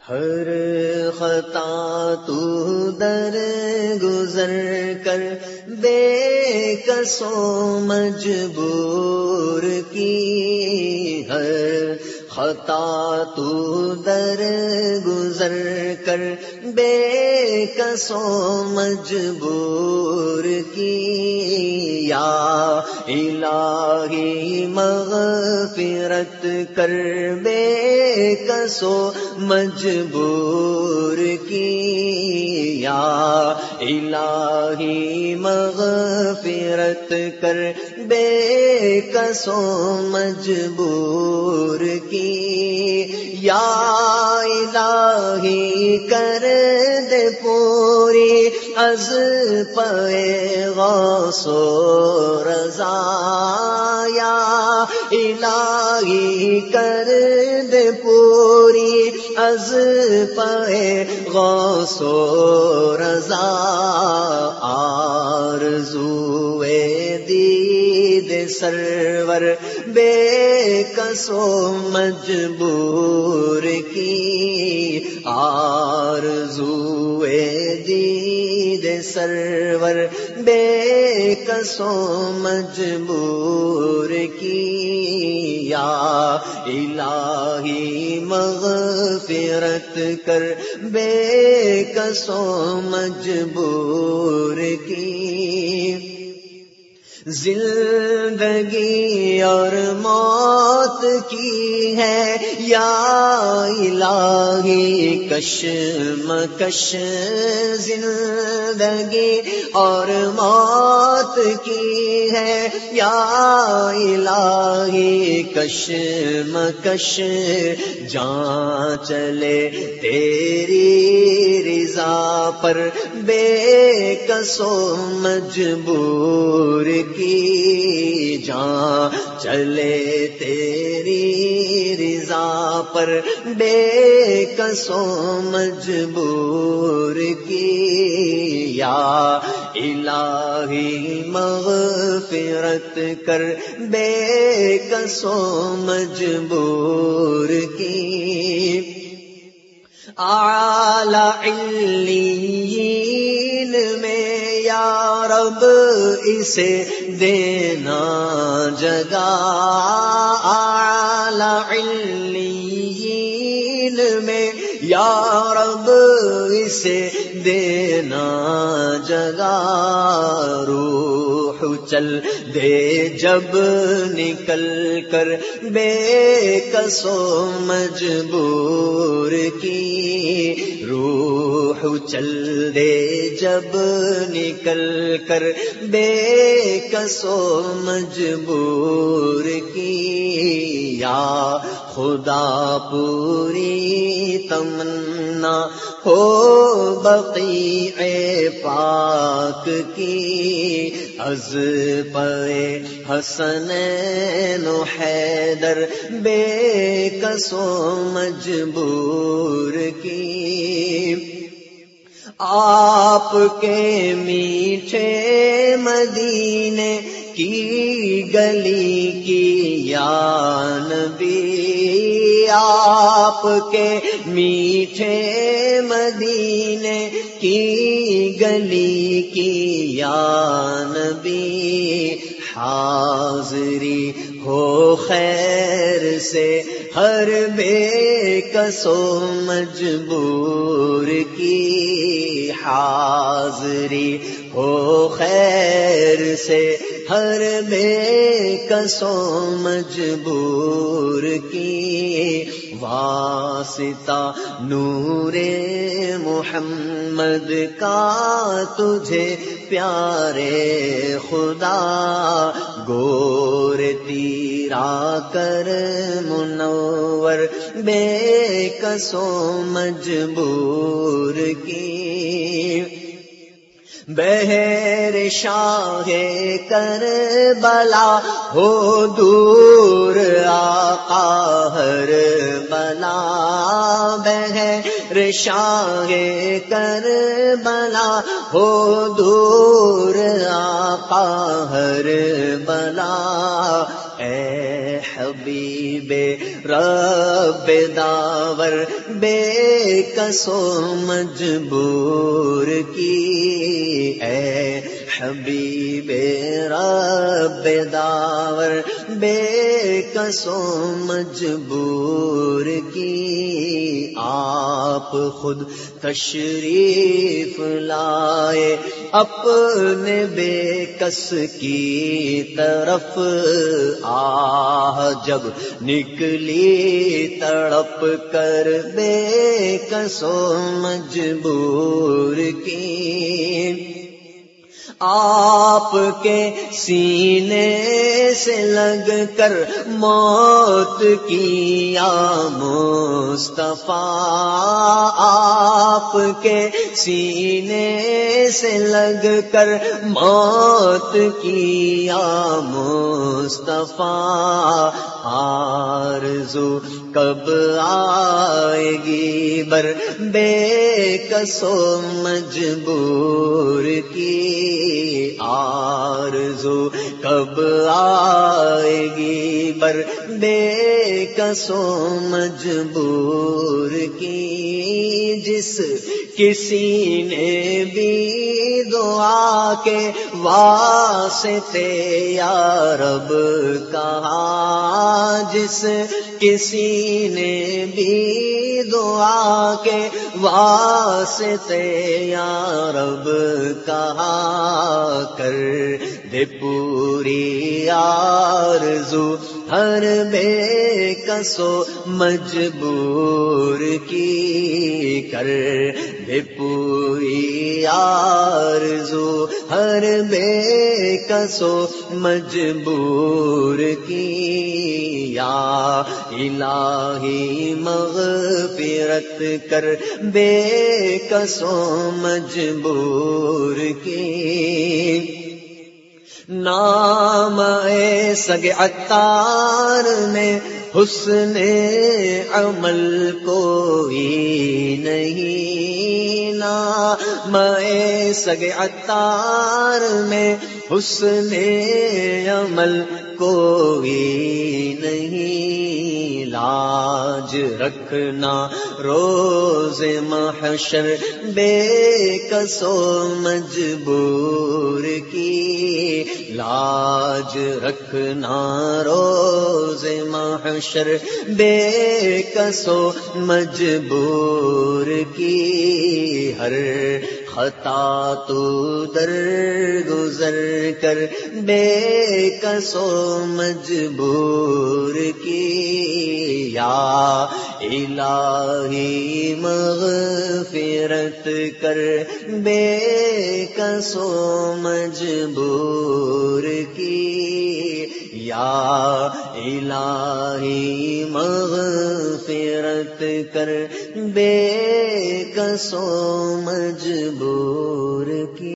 ہر خطا تو در گزر کر بے کسو مجبور کی ہر خطا تو در گزر کر بے کسو مجبور کی یا الہی مغفرت کر بے کسو مجبور کی یا الہی مغفرت کر بے کسو مجبور کی۔ یا الہی کر دے پوری از پے غوثو رضا۔ یا الہی کر دے پوری از پے غوثو رضا۔ آرزو سرور بے کسو مجبور کی آرزو دید سرور بے کسو مجبور کی یا الہی مغفرت کر بے کسو مجبور کی زندگی اور موت کی ہے یا الہی کش مکش زندگی اور موت کی ہے یا الہی کش مکش جان چلے تیری رضا پر بے کسو مجبور کی جان چلے تیری رضا پر بے کسو مجبور کی یا الہی مغفرت کر بے کسو مجبور کی علیین یا رب اسے دینا جگا علیین میں یا رب اسے دینا جگا روح چل دے جب نکل کر بے کسو مجبور کی روح چل دے جب نکل کر بے کسو مجبور کی یا خدا پوری تمنا ہو بقی اے پاک کی از پے حسن نو حیدر بے کسو مجبور کی آپ کے میٹھے مدینے کی گلی کی یان بھی آپ کے میٹھے مدینے کی گلی کی یان بھی حاضری ہو خیر سے ہر بے کسو مجبور کی۔ حاضری ہو خیر سے ہر بے کسو مجبور کی۔ واسطہ نور محمد کا تجھے پیارے خدا گور تیرا کر منور بے کسو مجبور کی بہر شاہ کر بلا ہو دور آقا ہر بلا بہر شاہ کر بلا ہو دور آقا ہر بلا اے حبیب رب داور بے کسو مجبور کی؟ اے حبیب رب داور بے کسو مجبور کی آپ خود تشریف لائے اپنے بے کس کی طرف۔ آہ، جب نکلی تڑپ کر بے کسو مجبور کی آپ کے سینے سے لگ کر موت کی مصطفیٰ، آپ کے سینے سے لگ کر موت کی مصطفیٰ، آرزو کب آئے گی؟ بر بے کسو مجبور کی آرزو کب آئے گی؟ بر بے کسو مجبور کی جس کسی نے بھی دعا کے واسطے یا رب کہا، جس کسی نے بھی دعا کے واسطے یا رب کہا کر دے پوری آرزو، ہر بے کسو مجبور کی کر۔ دے پوری آرزو، ہر بے کسو مجبور کی۔ یا الہی مغفرت کر۔ بے کسو مجبور کی۔ نام اے سگ اتار میں حسن عمل کوئی نہیں نام اے سگ اتار میں حسن عمل کوئی نہیں لاج رکھنا، روز محشر بے کسو مجبور کی لاج رکھنا، روز محشر بے کسو مجبور کی ہر خطا تو در گزر کر بے کسو مجبور کی یا الہی مغفرت کر بے کسو مجبور کی یا الہی مغفرت کر بے کسو مجبور کی